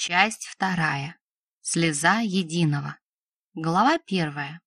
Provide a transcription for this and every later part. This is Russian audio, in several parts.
Часть вторая. Слеза единого. Глава первая.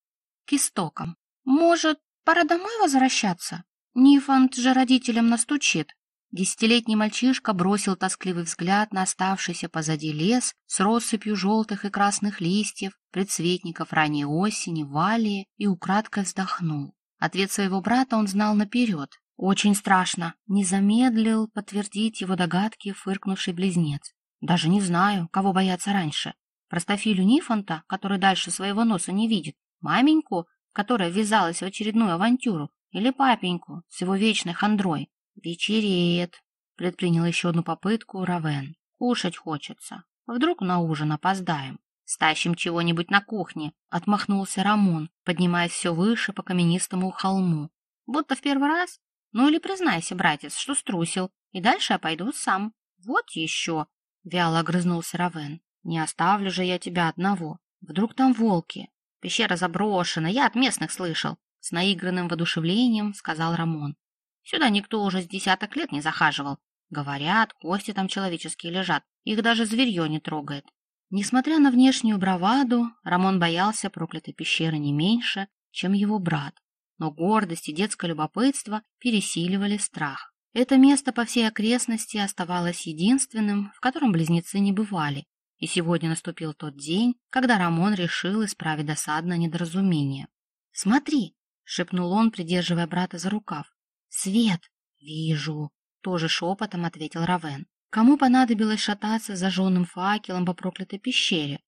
К истокам. Может, пора домой возвращаться? Нифонт же родителям настучит. Десятилетний мальчишка бросил тоскливый взгляд на оставшийся позади лес с россыпью желтых и красных листьев, предцветников ранней осени, валии и украдкой вздохнул. Ответ своего брата он знал наперед. Очень страшно. Не замедлил подтвердить его догадки фыркнувший близнец. Даже не знаю, кого бояться раньше. Простофилю Нифонта, который дальше своего носа не видит, маменьку, которая ввязалась в очередную авантюру, или папеньку с его вечной хандрой. «Вечереет», — предпринял еще одну попытку Равен. «Кушать хочется. Вдруг на ужин опоздаем. Стащим чего-нибудь на кухне», — отмахнулся Рамон, поднимаясь все выше по каменистому холму. «Будто в первый раз? Ну или признайся, братец, что струсил, и дальше я пойду сам. Вот еще!» — вяло огрызнулся Равен. «Не оставлю же я тебя одного. Вдруг там волки. Пещера заброшена, я от местных слышал», — с наигранным воодушевлением сказал Рамон. Сюда никто уже с десяток лет не захаживал. Говорят, кости там человеческие лежат, их даже зверье не трогает. Несмотря на внешнюю браваду, Рамон боялся проклятой пещеры не меньше, чем его брат. Но гордость и детское любопытство пересиливали страх. Это место по всей окрестности оставалось единственным, в котором близнецы не бывали. И сегодня наступил тот день, когда Рамон решил исправить досадное недоразумение. «Смотри!» — шепнул он, придерживая брата за рукав. «Свет!» «Вижу!» — тоже шепотом ответил Равен. Кому понадобилось шататься с зажженным факелом по проклятой пещере?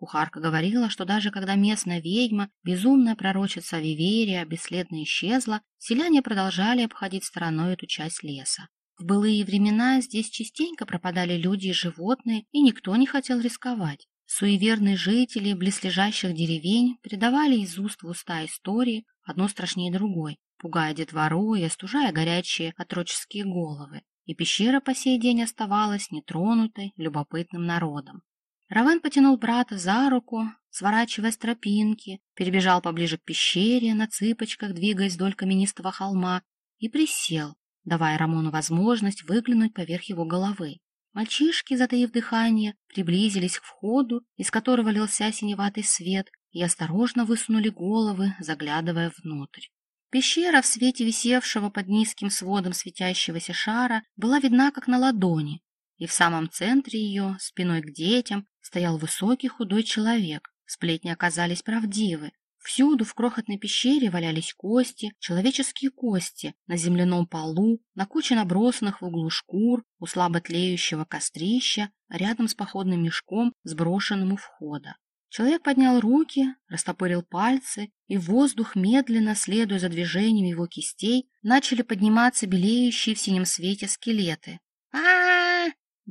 Кухарка говорила, что даже когда местная ведьма, безумная пророчица Виверия, бесследно исчезла, селяне продолжали обходить стороной эту часть леса. В былые времена здесь частенько пропадали люди и животные, и никто не хотел рисковать. Суеверные жители близлежащих деревень передавали из уст в уста истории, одно страшнее другой, пугая детвору и остужая горячие отроческие головы, и пещера по сей день оставалась нетронутой любопытным народом. Равен потянул брата за руку, сворачивая с тропинки, перебежал поближе к пещере, на цыпочках двигаясь вдоль каменистого холма, и присел, давая Рамону возможность выглянуть поверх его головы. Мальчишки, затаив дыхание, приблизились к входу, из которого лился синеватый свет, и осторожно высунули головы, заглядывая внутрь. Пещера в свете висевшего под низким сводом светящегося шара была видна как на ладони, и в самом центре ее, спиной к детям, стоял высокий худой человек. Сплетни оказались правдивы. Всюду в крохотной пещере валялись кости, человеческие кости, на земляном полу, на куче набросанных в углу шкур, у слабо тлеющего кострища, рядом с походным мешком, сброшенным у входа. Человек поднял руки, растопырил пальцы, и в воздух, медленно, следуя за движением его кистей, начали подниматься белеющие в синем свете скелеты. а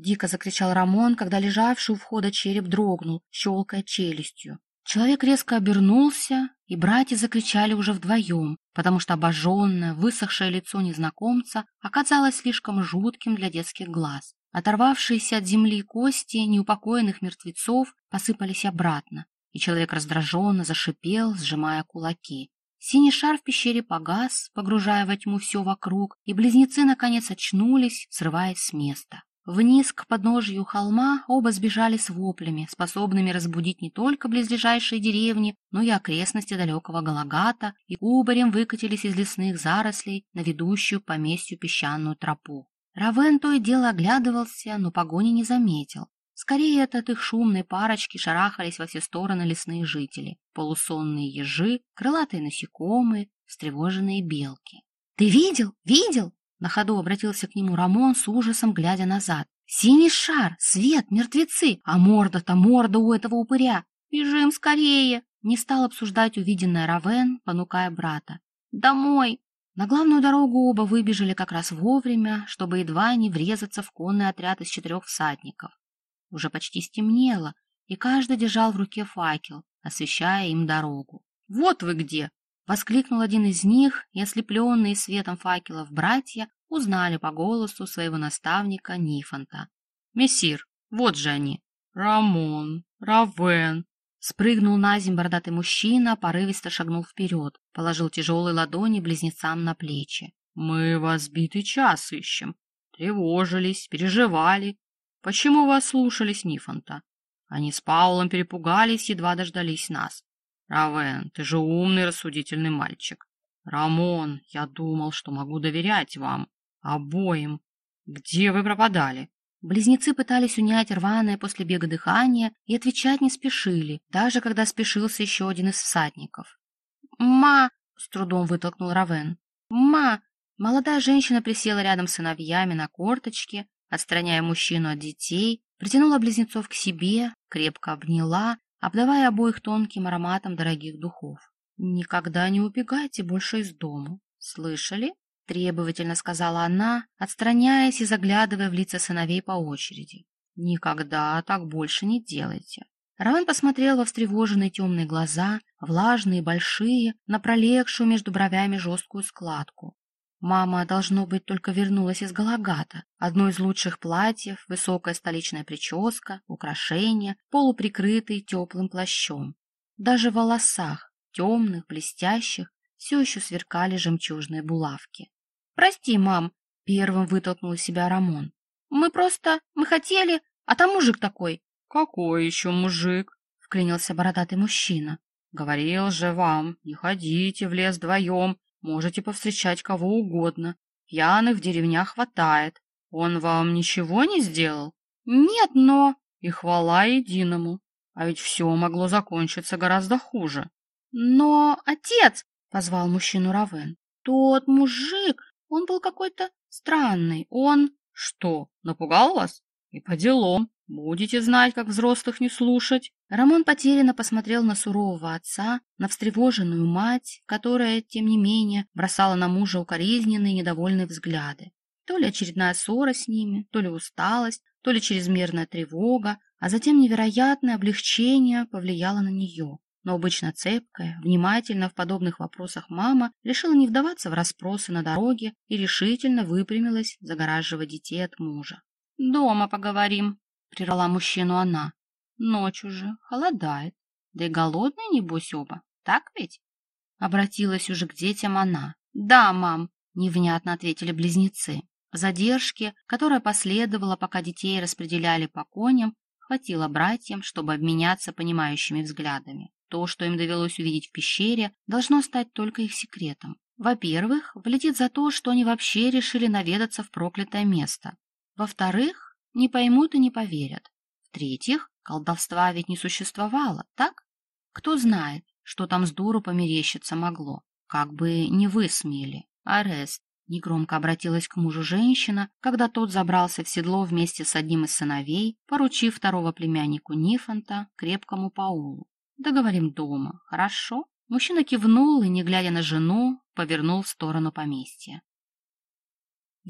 дико закричал Рамон, когда лежавший у входа череп дрогнул, щелкая челюстью. Человек резко обернулся, и братья закричали уже вдвоем, потому что обожженное, высохшее лицо незнакомца оказалось слишком жутким для детских глаз. Оторвавшиеся от земли кости неупокоенных мертвецов посыпались обратно, и человек раздраженно зашипел, сжимая кулаки. Синий шар в пещере погас, погружая во тьму все вокруг, и близнецы наконец очнулись, срываясь с места. Вниз к подножью холма оба сбежали с воплями, способными разбудить не только близлежащие деревни, но и окрестности далекого Галагата, и уборем выкатились из лесных зарослей на ведущую к поместью песчаную тропу. Равен то и дело оглядывался, но погони не заметил. Скорее, от их шумной парочки шарахались во все стороны лесные жители, полусонные ежи, крылатые насекомые, встревоженные белки. «Ты видел? Видел?» На ходу обратился к нему Рамон с ужасом, глядя назад. «Синий шар, свет, мертвецы, а морда-то морда у этого упыря! Бежим скорее!» Не стал обсуждать увиденное Равен, понукая брата. «Домой! На главную дорогу оба выбежали как раз вовремя, чтобы едва не врезаться в конный отряд из четырех всадников. Уже почти стемнело, и каждый держал в руке факел, освещая им дорогу. «Вот вы где!» — воскликнул один из них, и ослепленные светом факелов братья узнали по голосу своего наставника Нифонта. «Мессир, вот же они!» «Рамон, Равен, Спрыгнул на земь бородатый мужчина, порывисто шагнул вперед, положил тяжелые ладони близнецам на плечи. «Мы вас битый час ищем. Тревожились, переживали. почему вы ослушались Нифонта? Они с Паулом перепугались, едва дождались нас. Равен, ты же умный, рассудительный мальчик. Рамон, я думал, что могу доверять вам. Обоим. Где вы пропадали? Близнецы пытались унять рваное после бега дыхание и отвечать не спешили, даже когда спешился еще один из всадников. «Ма!» — с трудом вытолкнул Равен. «Ма!» Молодая женщина присела рядом с сыновьями на корточке, отстраняя мужчину от детей, притянула близнецов к себе, крепко обняла, обдавая обоих тонким ароматом дорогих духов. «Никогда не убегайте больше из дому. Слышали?» — требовательно сказала она, отстраняясь и заглядывая в лица сыновей по очереди. «Никогда так больше не делайте». Равен посмотрел во встревоженные темные глаза, влажные, большие, на пролегшую между бровями жесткую складку. Мама, должно быть, только вернулась из Галагата. Одно из лучших платьев, высокая столичная прическа, украшения, полуприкрытый теплым плащом. Даже в волосах, темных, блестящих, все еще сверкали жемчужные булавки. «Прости, мам», — первым вытолкнул из себя Рамон. «Мы просто... мы хотели... а там мужик такой». «Какой еще мужик?» — вклинился бородатый мужчина. «Говорил же вам, не ходите в лес вдвоем, Можете повстречать кого угодно. Пьяных в деревнях хватает. Он вам ничего не сделал? Нет, но... И хвала единому. А ведь все могло закончиться гораздо хуже. Но, отец, — позвал мужчину Равен, — тот мужик, он был какой-то странный. Он... Что, напугал вас? И по делам. Будете знать, как взрослых не слушать. Рамон потерянно посмотрел на сурового отца, на встревоженную мать, которая, тем не менее, бросала на мужа укоризненные недовольные взгляды. То ли очередная ссора с ними, то ли усталость, то ли чрезмерная тревога, а затем невероятное облегчение повлияло на нее. Но обычно цепкая, внимательно в подобных вопросах мама решила не вдаваться в расспросы на дороге и решительно выпрямилась, загораживая детей от мужа. «Дома поговорим», — прервала мужчину она. Ночь уже, холодает. Да и голодные, небось, оба. Так ведь? Обратилась уже к детям она. Да, мам, невнятно ответили близнецы. Задержки, которая последовала, пока детей распределяли по коням, хватило братьям, чтобы обменяться понимающими взглядами. То, что им довелось увидеть в пещере, должно стать только их секретом. Во-первых, влетит за то, что они вообще решили наведаться в проклятое место. Во-вторых, не поймут и не поверят. В-третьих, колдовства ведь не существовало, так? Кто знает, что там с дуру померещиться могло, как бы не высмеяли. Арест негромко обратилась к мужу женщина, когда тот забрался в седло вместе с одним из сыновей, поручив второго племяннику Нифонта крепкому Паулу. «Договорим дома, хорошо?» Мужчина кивнул и, не глядя на жену, повернул в сторону поместья.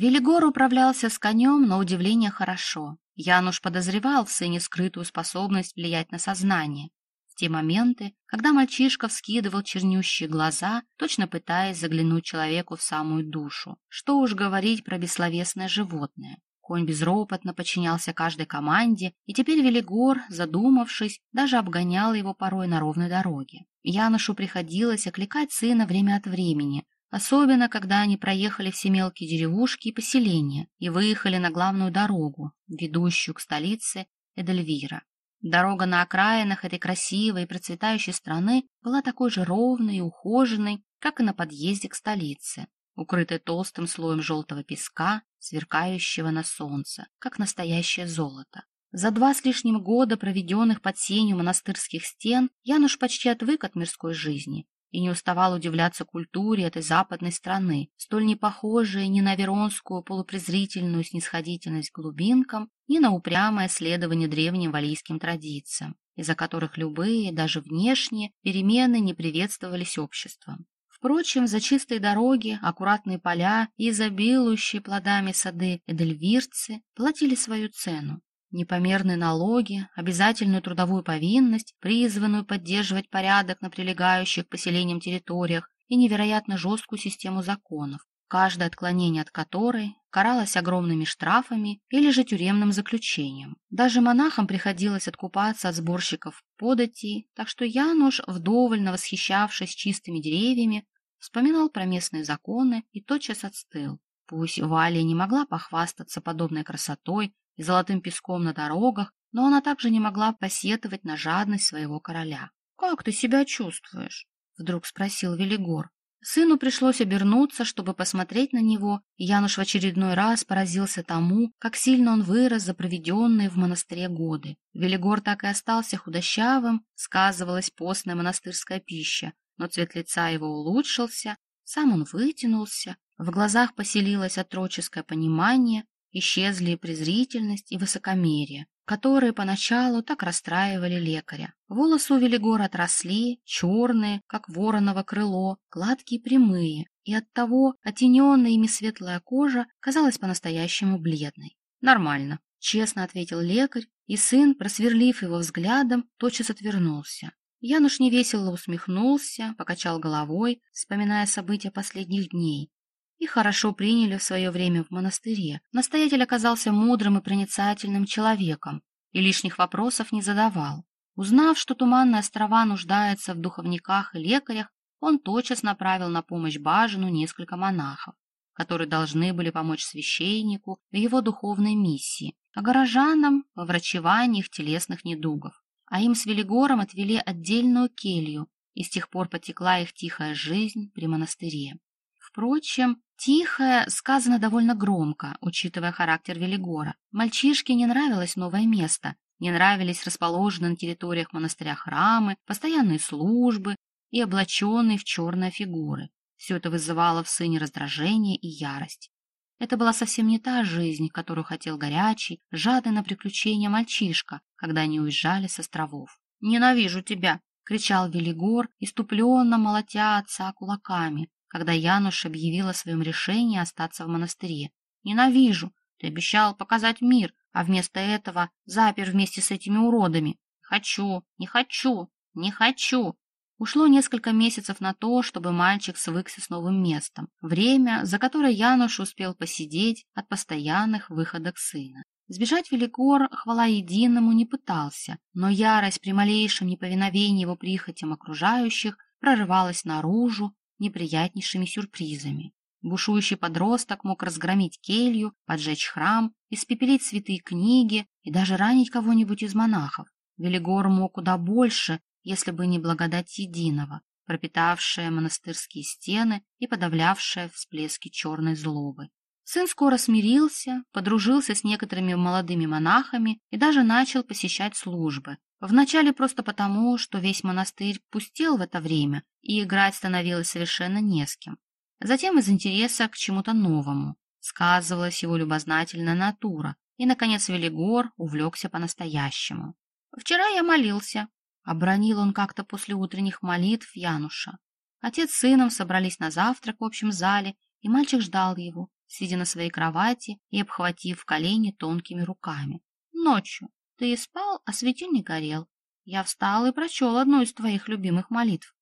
Велигор управлялся с конем на удивление хорошо. Януш подозревал в сыне скрытую способность влиять на сознание. В те моменты, когда мальчишка вскидывал чернющие глаза, точно пытаясь заглянуть человеку в самую душу. Что уж говорить про бессловесное животное. Конь безропотно подчинялся каждой команде, и теперь Велигор, задумавшись, даже обгонял его порой на ровной дороге. Янушу приходилось окликать сына время от времени, Особенно, когда они проехали все мелкие деревушки и поселения и выехали на главную дорогу, ведущую к столице Эдельвира. Дорога на окраинах этой красивой и процветающей страны была такой же ровной и ухоженной, как и на подъезде к столице, укрытой толстым слоем желтого песка, сверкающего на солнце, как настоящее золото. За два с лишним года, проведенных под сенью монастырских стен, Януш почти отвык от мирской жизни и не уставал удивляться культуре этой западной страны, столь не похожей ни на веронскую полупрезрительную снисходительность к глубинкам, ни на упрямое следование древним валийским традициям, из-за которых любые, даже внешние, перемены не приветствовались обществом. Впрочем, за чистые дороги, аккуратные поля и изобилующие плодами сады эдельвирцы платили свою цену, Непомерные налоги, обязательную трудовую повинность, призванную поддерживать порядок на прилегающих к поселениям территориях и невероятно жесткую систему законов, каждое отклонение от которой каралось огромными штрафами или же тюремным заключением. Даже монахам приходилось откупаться от сборщиков податей, так что Януш, вдоволь восхищавшись чистыми деревьями, вспоминал про местные законы и тотчас отстыл. Пусть Валя не могла похвастаться подобной красотой и золотым песком на дорогах, но она также не могла посетовать на жадность своего короля. «Как ты себя чувствуешь?» — вдруг спросил Велигор. Сыну пришлось обернуться, чтобы посмотреть на него, и Януш в очередной раз поразился тому, как сильно он вырос за проведенные в монастыре годы. Велигор так и остался худощавым, сказывалась постная монастырская пища, но цвет лица его улучшился, сам он вытянулся, в глазах поселилось отроческое понимание, исчезли презрительность и высокомерие, которые поначалу так расстраивали лекаря. Волосы у Велигора отросли, черные, как вороново крыло, гладкие прямые, и оттого оттененная ими светлая кожа казалась по-настоящему бледной. «Нормально», — честно ответил лекарь, и сын, просверлив его взглядом, тотчас отвернулся. Януш невесело усмехнулся, покачал головой, вспоминая события последних дней, и хорошо приняли в свое время в монастыре. Настоятель оказался мудрым и проницательным человеком и лишних вопросов не задавал. Узнав, что Туманные острова нуждаются в духовниках и лекарях, он тотчас направил на помощь Бажину несколько монахов, которые должны были помочь священнику в его духовной миссии, а горожанам во врачевании их телесных недугов. А им с Велигором отвели отдельную келью, и с тех пор потекла их тихая жизнь при монастыре. Впрочем, тихое сказано довольно громко, учитывая характер Велигора. Мальчишке не нравилось новое место, не нравились расположенные на территориях монастыря храмы, постоянные службы и облаченные в черные фигуры. Все это вызывало в сыне раздражение и ярость. Это была совсем не та жизнь, которую хотел горячий, жадный на приключения мальчишка, когда они уезжали с островов. «Ненавижу тебя!» — кричал Велигор, иступленно молотя отца кулаками когда Януш объявил о своем решении остаться в монастыре. «Ненавижу! Ты обещал показать мир, а вместо этого запер вместе с этими уродами. Хочу, не хочу, не хочу!» Ушло несколько месяцев на то, чтобы мальчик свыкся с новым местом. Время, за которое Януш успел посидеть от постоянных выходок сына. Сбежать Великор, хвала единому, не пытался, но ярость при малейшем неповиновении его прихотям окружающих прорывалась наружу неприятнейшими сюрпризами. Бушующий подросток мог разгромить келью, поджечь храм, испепелить святые книги и даже ранить кого-нибудь из монахов. Велигор мог куда больше, если бы не благодать единого, пропитавшая монастырские стены и подавлявшая всплески черной злобы. Сын скоро смирился, подружился с некоторыми молодыми монахами и даже начал посещать службы. Вначале просто потому, что весь монастырь пустел в это время, и играть становилось совершенно не с кем. Затем из интереса к чему-то новому. Сказывалась его любознательная натура, и, наконец, Велигор увлекся по-настоящему. «Вчера я молился», — обронил он как-то после утренних молитв Януша. Отец с сыном собрались на завтрак в общем зале, и мальчик ждал его, сидя на своей кровати и обхватив колени тонкими руками. Ночью ты спал, а светильник горел. Я встал и прочел одну из твоих любимых молитв.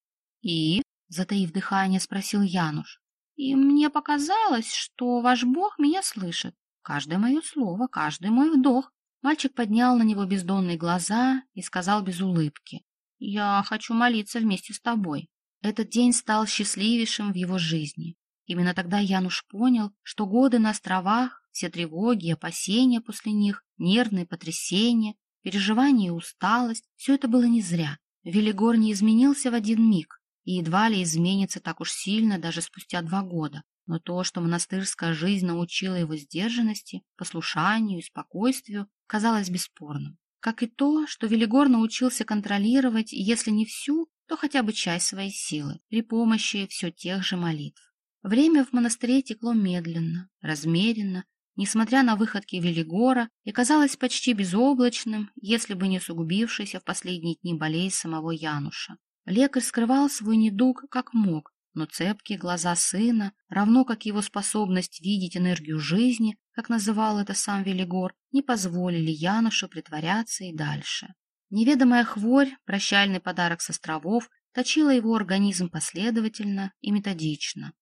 И, затаив дыхание, спросил Януш. И мне показалось, что ваш Бог меня слышит. Каждое мое слово, каждый мой вдох. Мальчик поднял на него бездонные глаза и сказал без улыбки. «Я хочу молиться вместе с тобой». Этот день стал счастливейшим в его жизни. Именно тогда Януш понял, что годы на островах, все тревоги опасения после них, нервные потрясения, переживания и усталость – все это было не зря. Велигор не изменился в один миг и едва ли изменится так уж сильно даже спустя два года. Но то, что монастырская жизнь научила его сдержанности, послушанию и спокойствию, казалось бесспорным. Как и то, что Велигор научился контролировать, если не всю, то хотя бы часть своей силы при помощи все тех же молитв. Время в монастыре текло медленно, размеренно, несмотря на выходки Велигора, и казалось почти безоблачным, если бы не сугубившийся в последние дни болезнь самого Януша. Лекарь скрывал свой недуг как мог, но цепкие глаза сына, равно как его способность видеть энергию жизни, как называл это сам Велигор, не позволили Янушу притворяться и дальше. Неведомая хворь, прощальный подарок с островов, точила его организм последовательно и методично.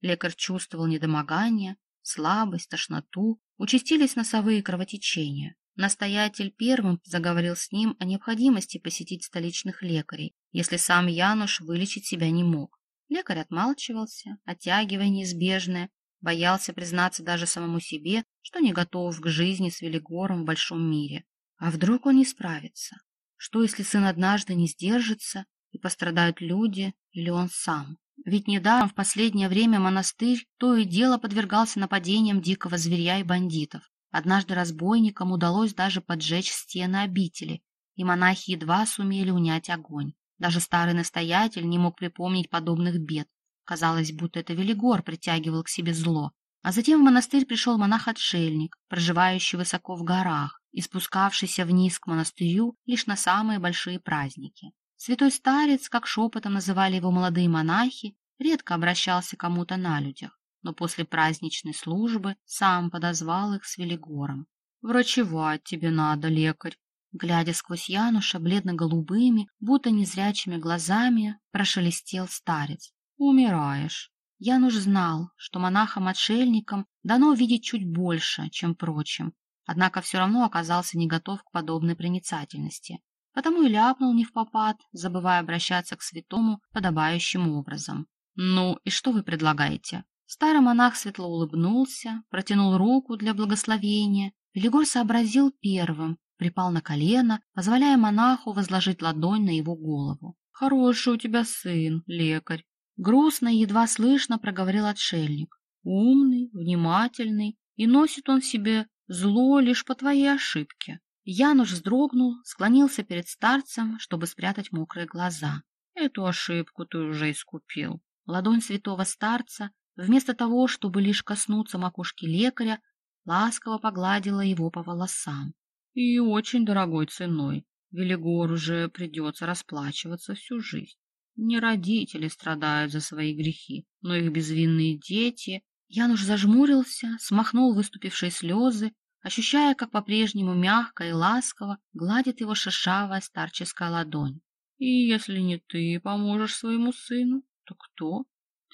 Лекарь чувствовал недомогание, слабость, тошноту, участились носовые кровотечения. Настоятель первым заговорил с ним о необходимости посетить столичных лекарей, если сам Януш вылечить себя не мог. Лекарь отмалчивался, оттягивая неизбежное, Боялся признаться даже самому себе, что не готов к жизни с Велигором в большом мире. А вдруг он не справится? Что, если сын однажды не сдержится, и пострадают люди или он сам? Ведь недаром в последнее время монастырь то и дело подвергался нападениям дикого зверя и бандитов. Однажды разбойникам удалось даже поджечь стены обители, и монахи едва сумели унять огонь. Даже старый настоятель не мог припомнить подобных бед. Казалось, будто это Велигор притягивал к себе зло. А затем в монастырь пришел монах-отшельник, проживающий высоко в горах и спускавшийся вниз к монастырю лишь на самые большие праздники. Святой старец, как шепотом называли его молодые монахи, редко обращался кому-то на людях, но после праздничной службы сам подозвал их с Велигором. «Врачевать тебе надо, лекарь!» Глядя сквозь Януша бледно-голубыми, будто незрячими глазами, прошелестел старец. «Умираешь!» Януш знал, что монахам-отшельникам дано видеть чуть больше, чем прочим, однако все равно оказался не готов к подобной проницательности, потому и ляпнул не в попад, забывая обращаться к святому подобающим образом. «Ну и что вы предлагаете?» Старый монах светло улыбнулся, протянул руку для благословения. Велигор сообразил первым, припал на колено, позволяя монаху возложить ладонь на его голову. «Хороший у тебя сын, лекарь. Грустно и едва слышно проговорил отшельник. Умный, внимательный, и носит он себе зло лишь по твоей ошибке. Януш вздрогнул, склонился перед старцем, чтобы спрятать мокрые глаза. Эту ошибку ты уже искупил. Ладонь святого старца, вместо того, чтобы лишь коснуться макушки лекаря, ласково погладила его по волосам. И очень дорогой ценой. Велигор уже придется расплачиваться всю жизнь. Не родители страдают за свои грехи, но их безвинные дети. Януш зажмурился, смахнул выступившие слезы, ощущая, как по-прежнему мягко и ласково гладит его шершавая старческая ладонь. И если не ты поможешь своему сыну, то кто?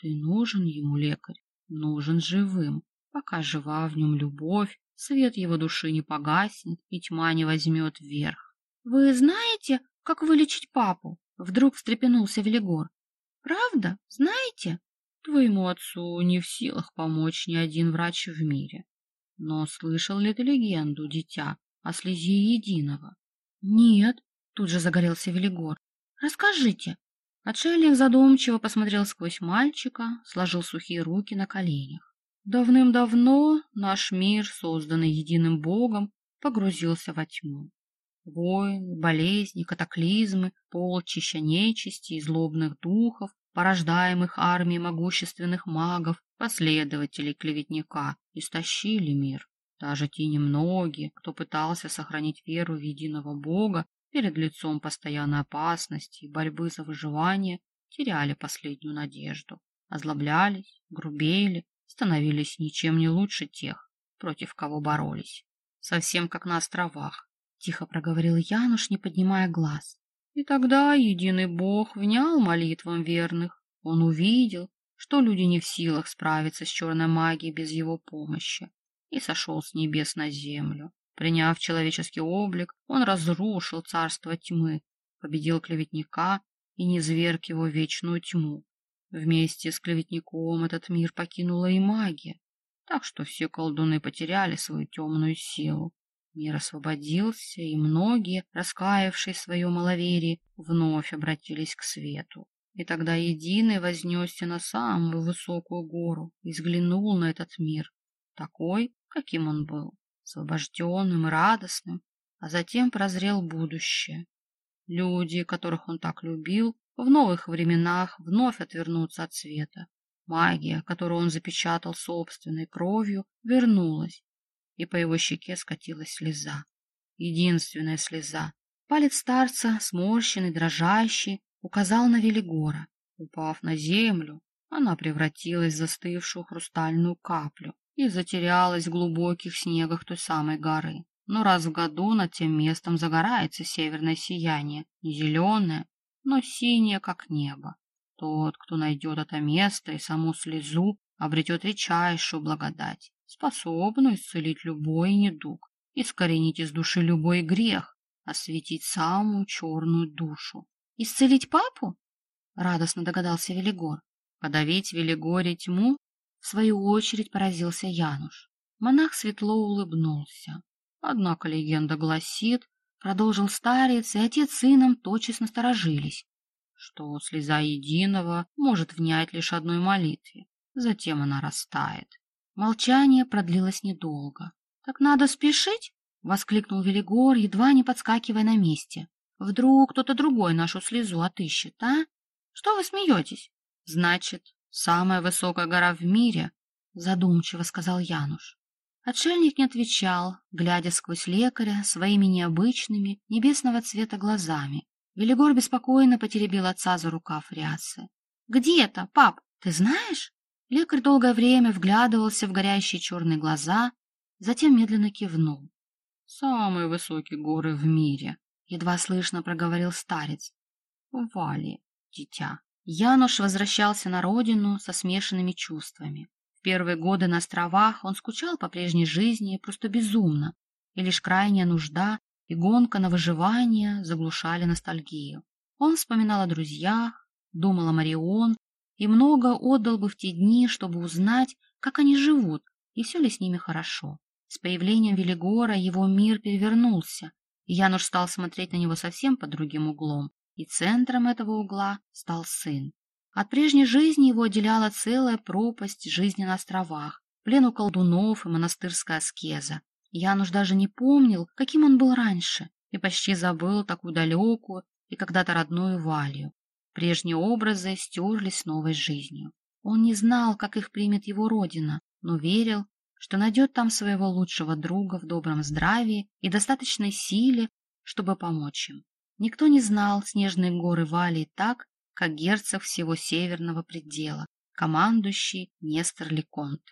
Ты нужен ему, лекарь, нужен живым. Пока жива в нем любовь, свет его души не погаснет и тьма не возьмет вверх. Вы знаете, как вылечить папу? Вдруг встрепенулся Велигор. «Правда? Знаете?» «Твоему отцу не в силах помочь ни один врач в мире. Но слышал ли ты легенду, дитя, о слезе единого?» «Нет», — тут же загорелся Велигор. «Расскажите». Отшельник задумчиво посмотрел сквозь мальчика, сложил сухие руки на коленях. Давным-давно наш мир, созданный единым Богом, погрузился во тьму. Войны, болезни, катаклизмы, полчища нечисти и злобных духов, порождаемых армией могущественных магов, последователей клеветника, истощили мир. Даже те немногие, кто пытался сохранить веру в единого Бога перед лицом постоянной опасности и борьбы за выживание, теряли последнюю надежду, озлоблялись, грубели, становились ничем не лучше тех, против кого боролись. Совсем как на островах, — тихо проговорил Януш, не поднимая глаз. И тогда единый бог внял молитвам верных. Он увидел, что люди не в силах справиться с черной магией без его помощи, и сошел с небес на землю. Приняв человеческий облик, он разрушил царство тьмы, победил клеветника и низверг его вечную тьму. Вместе с клеветником этот мир покинула и магия, так что все колдуны потеряли свою темную силу. Мир освободился, и многие, раскаявшие свое маловерие, вновь обратились к свету. И тогда Единый вознесся на самую высокую гору и взглянул на этот мир, такой, каким он был, освобожденным и радостным, а затем прозрел будущее. Люди, которых он так любил, в новых временах вновь отвернутся от света. Магия, которую он запечатал собственной кровью, вернулась, и по его щеке скатилась слеза. Единственная слеза. Палец старца, сморщенный, дрожащий, указал на Велигора. Упав на землю, она превратилась в застывшую хрустальную каплю и затерялась в глубоких снегах той самой горы. Но раз в году над тем местом загорается северное сияние, не зеленое, но синее, как небо. Тот, кто найдет это место и саму слезу, обретет редчайшую благодать способную исцелить любой недуг, искоренить из души любой грех, осветить самую черную душу. «Исцелить папу?» — радостно догадался Велигор. «Подавить Велигоре тьму?» В свою очередь поразился Януш. Монах светло улыбнулся. Однако легенда гласит, продолжил старец, и отец с сыном тотчас насторожились, что слеза единого может внять лишь одной молитве. Затем она растает. Молчание продлилось недолго. — Так надо спешить? — воскликнул Велигор, едва не подскакивая на месте. — Вдруг кто-то другой нашу слезу отыщет, а? Что вы смеетесь? — Значит, самая высокая гора в мире, — задумчиво сказал Януш. Отшельник не отвечал, глядя сквозь лекаря своими необычными, небесного цвета глазами. Велигор беспокойно потеребил отца за рукав рясы. — Где это, пап, ты знаешь? Лекарь долгое время вглядывался в горящие черные глаза, затем медленно кивнул. — Самые высокие горы в мире, — едва слышно проговорил старец. — Вали, дитя. Януш возвращался на родину со смешанными чувствами. В первые годы на островах он скучал по прежней жизни просто безумно, и лишь крайняя нужда и гонка на выживание заглушали ностальгию. Он вспоминал о друзьях, думал о Марион и много отдал бы в те дни, чтобы узнать, как они живут и все ли с ними хорошо. С появлением Велигора его мир перевернулся, и Януш стал смотреть на него совсем под другим углом, и центром этого угла стал сын. От прежней жизни его отделяла целая пропасть жизни на островах, плен у колдунов и монастырская аскеза. Януш даже не помнил, каким он был раньше, и почти забыл такую далекую и когда-то родную Валью. Прежние образы стерлись новой жизнью. Он не знал, как их примет его родина, но верил, что найдет там своего лучшего друга в добром здравии и достаточной силе, чтобы помочь им. Никто не знал снежные горы Валии так, как герцог всего северного предела, командующий Нестор Леконт.